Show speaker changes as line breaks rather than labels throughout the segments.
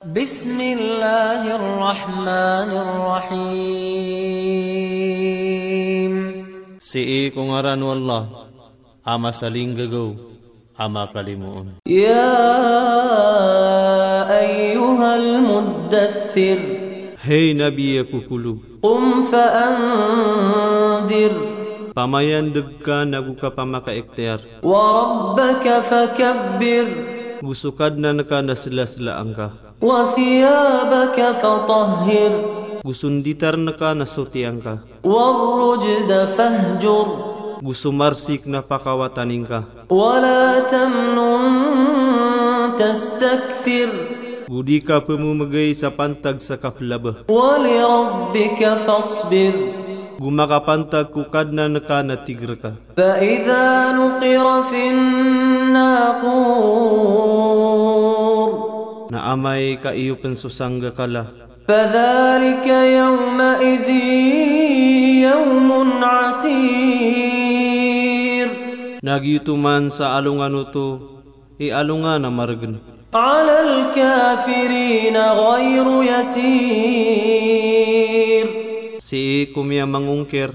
بسم الله الرحمن الرحيم سيئي كنغران والله أما سلين جغو أما قلمون يا
أيها
المدثر هي نبي كوكولو قم فأنذر فما يندبك نبوك فما كاكتير وربك فكبر fakabbir. نكا نسلسل naka وثيابك فطهر غسون ديتر نكا نسو تيانكا والرجز فهجر غسون مرسيك نفاقا واتانينكا ولا تمن تستكثر Budi kapamu megai sapantag sakap laba. Wali rabbika fasbir. Guma kapantag kukadna neka natigraka. Fa'idha
nukira finna.
amai ka iyo pensusangga kala.
فذلك يومئذ يوم عسير.
Nagi itu man sa alungan itu, i alungan amargen.
على الكافرين غير يسير.
Si kumia mangungkir,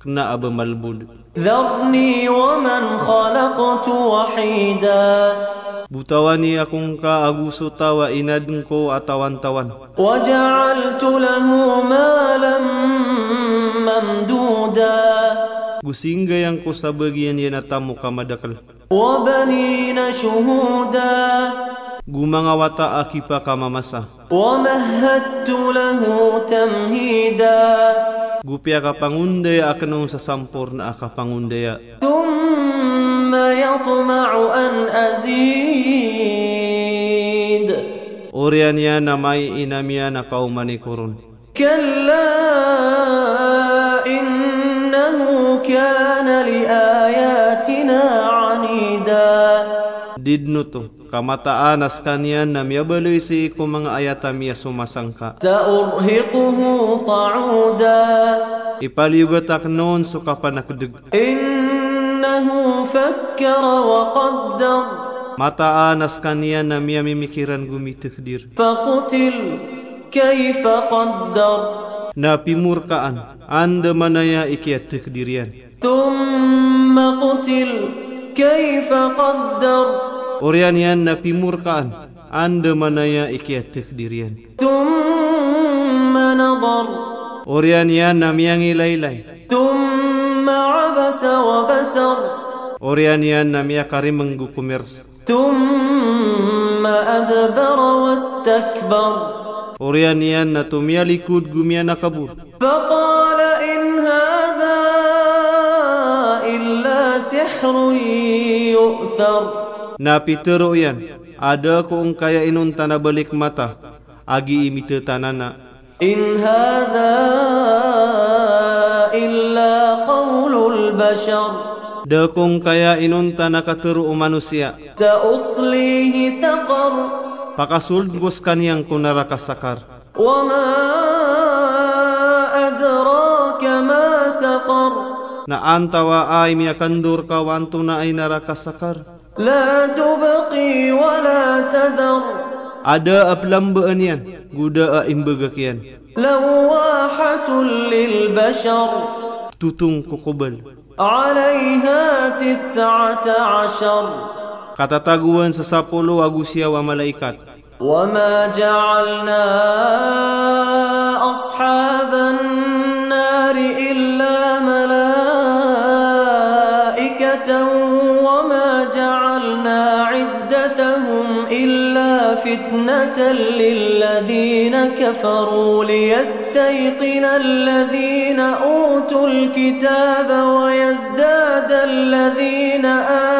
kena abe malbud. ذرني ومن خلقت وحيداً butawani akung ka agusu tawa inad ko atawan tawan waja'altu lahu malam mamduda gusingga yang ko sabagian yan natamu kamadakal
wa banina shuhuda
gumanga akipa kamamasa wa mahattu lahu tamhida gupia ka pangundaya sa sampurna akapangunde ya.
ثم يطمع أن أزيد
أريان يا نماي إنام يا نقوم نكرون
كلا إنه كان لآياتنا
عنيدا Didnuto, kamata anas kanian nam ya beloy si ko mga ayatam ya sumasangka. Sa'urhiquhu sa'uda. Ipaliugatak noon suka panakudug. Inna لَهُ فَكَّرَ وَقَدَّرَ Mata anaskania na miami mikiran gumi takdir. Faqutil kaifa qaddar. Na pimurkaan anda manaya ikiat takdirian. Thumma qutil kaifa qaddar. Orianian na pimurkaan anda manaya ikiat takdirian. Thumma nazar. Orianian na miangi lailai. Thumma Orianian namia kari menggukumir Tumma adbara wa stakbar Orianian natumia likud gumia nakabur Faqala
in hadha illa sihrun
yu'thar Napi piter Ada Ada kuungkaya inun tanah balik mata Agi imita tanana In hadha illa bashar Dekum kaya inun tanah katuru manusia Sa'uslihi saqar Pakasul guskan yang ku neraka sakar
Wa ma adraka ma saqar
Na antawa ai mi akandur ka wantuna ai neraka sakar La tubqi Ada aplam beanian guda aim begakian Lawahatul lil bashar Tutung kukubal عليها تسعة عشر katataguan sa sapulo agusya wa malaikat وما
جعلنا أصحاب النار إلا ملائكة وما جعلنا عدتهم إلا فتنة للذين كفروا ليستيقن الذين أوتوا أوتوا الكتاب ويزداد الذين آمنوا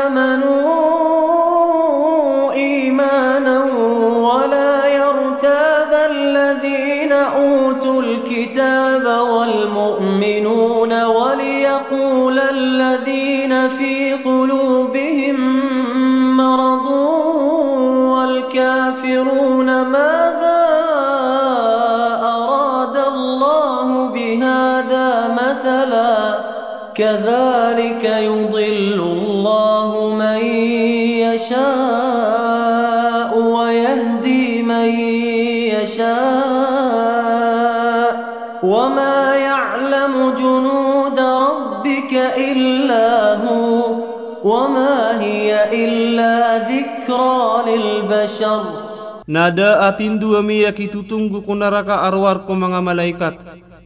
كذلك يضل الله من يشاء ويهدي من يشاء وما يعلم جنود ربك إلا هو وما هي
إلا ذكرى للبشر Nada atindu تتنغو كنا kunaraka اروار mga ملايكات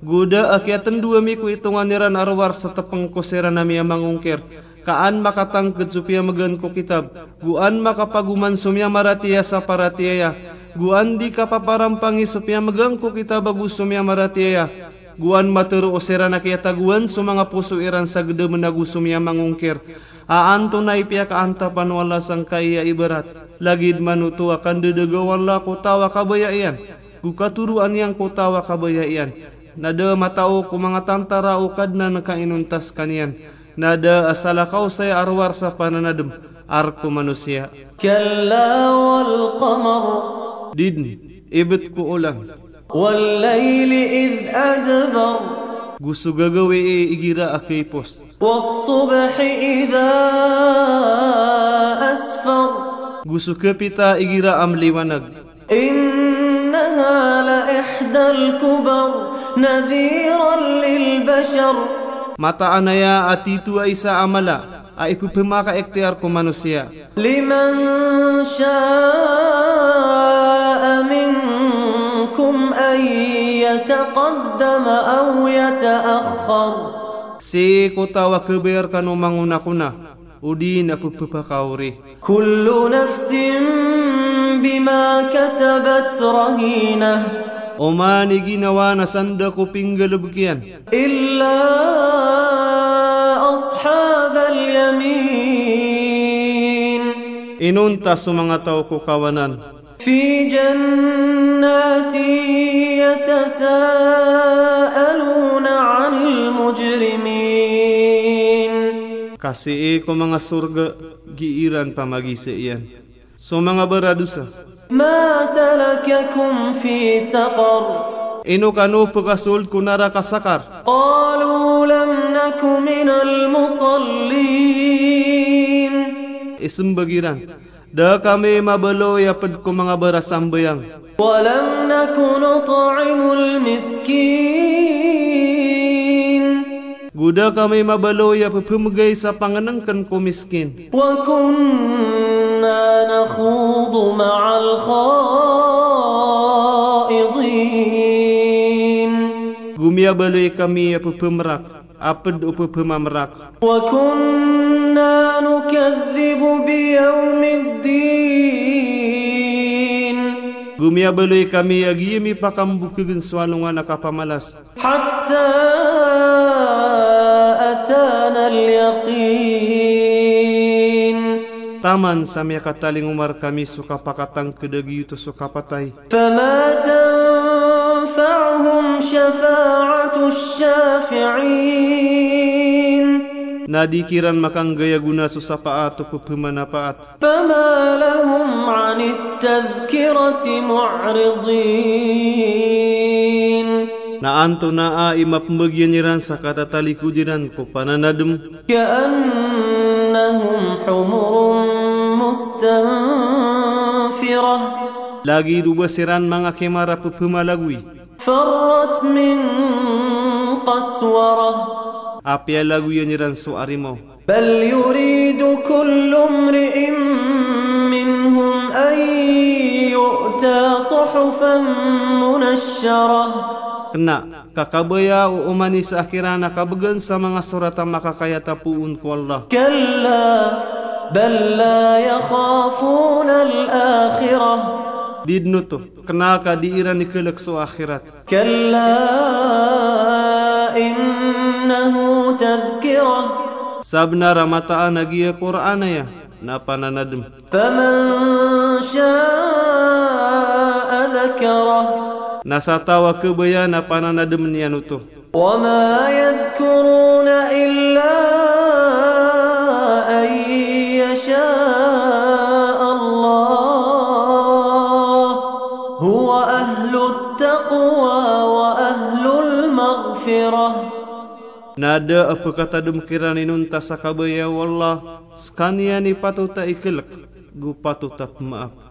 guda akiatan dua miku hitungan niran arwar setepeng kusiran nami yang mangungkir. Kaan maka tangkut supaya megan kitab. Guan maka paguman sumia maratia saparatiaya. Guan di kapaparam pangi supaya megan kitab bagus sumia maratiaya. Guan materu usiran akiatan guan sumanga puso iran sagede menagu sumia mangungkir. Aan tunai pihak antapan wala sangkaya ibarat. Lagid manutu akan dedegawan laku tawa kabaya ian. Guka turuan yang kota wakabaya ian nada matau ku mga tantara ukad na nakainuntas kanian nada asala kau say arwar sa pananadem arku manusia kalla wal qamar din ibet ku ulang wal laili id adbar gusu gagawi igira akay post was subhi idha asfar gusu kapita igira amliwanag
إنها لإحدى الكبر نذيرا
للبشر متى أنا يا أتيتو أيسا أملا أيكو بماك اكتيار كمانوسيا لمن شاء منكم أن يتقدم أو يتأخر سي كوتا وكبير كانو مانغونا كنا ودين أكو كل نفس بما كسبت رهينة وما نجي نوانا صندق بينجل بكيان إلا أصحاب اليمين إن أنت سمعتوك كوانان
في جنات يتساءلون عن
المجرمين كاسي إيكو مانا سرغ giiran pamagi seian. So mga beradusa Ma salakakum fi saqar Inu kanu oh pagasul kunara kasakar Qalu lam nakum al musallin Isim bagiran Da kami mabelo ya pedku mga berasambayang Walam nakunu ta'imul miskin guda kami mabalo ya pepemgay sa pangenangkan ko miskin wa kunna nakhudu ma'al khaidin gumia baloi kami ya pepemrak apad upa wa kunna nukadzibu biyaumiddin gumia baloi kami agi mi pakambukeun sualungan akapamalas
hatta
taman sami ka taling umar kami suka pakatang kedegi itu suka patai fama
tanfa'uhum
makan gaya guna susah paat atau pemana paat. Na anto na a ima pembagian nyiran sakata tali kujiran ko pananadem.
Ka'annahu
حمر مستنفرة لاقيد بسران من أكمارة كيما بما لغوي فرت من قسورة أبيا لغوي نيران سو بل يريد كل
امرئ منهم أن يؤتى
صحفا منشرة kena kakabaya u umani sa akhirana kabegen sa mga surata maka kaya tapuun ku Allah kalla bal la yakhafun al akhirah didnu tu kena ka diirani kelek su akhirat kalla innahu tadhkira sabna ramata anagi qur'ana ya napa nanadum faman syaa'a nasata wa kebaya na panana demenian utuh wa ma
yadhkuruna illa
Nada apa kata demikiran ini untuk sakabaya Allah, sekalian ini patuh tak ikhlas. gu patuh tak maaf.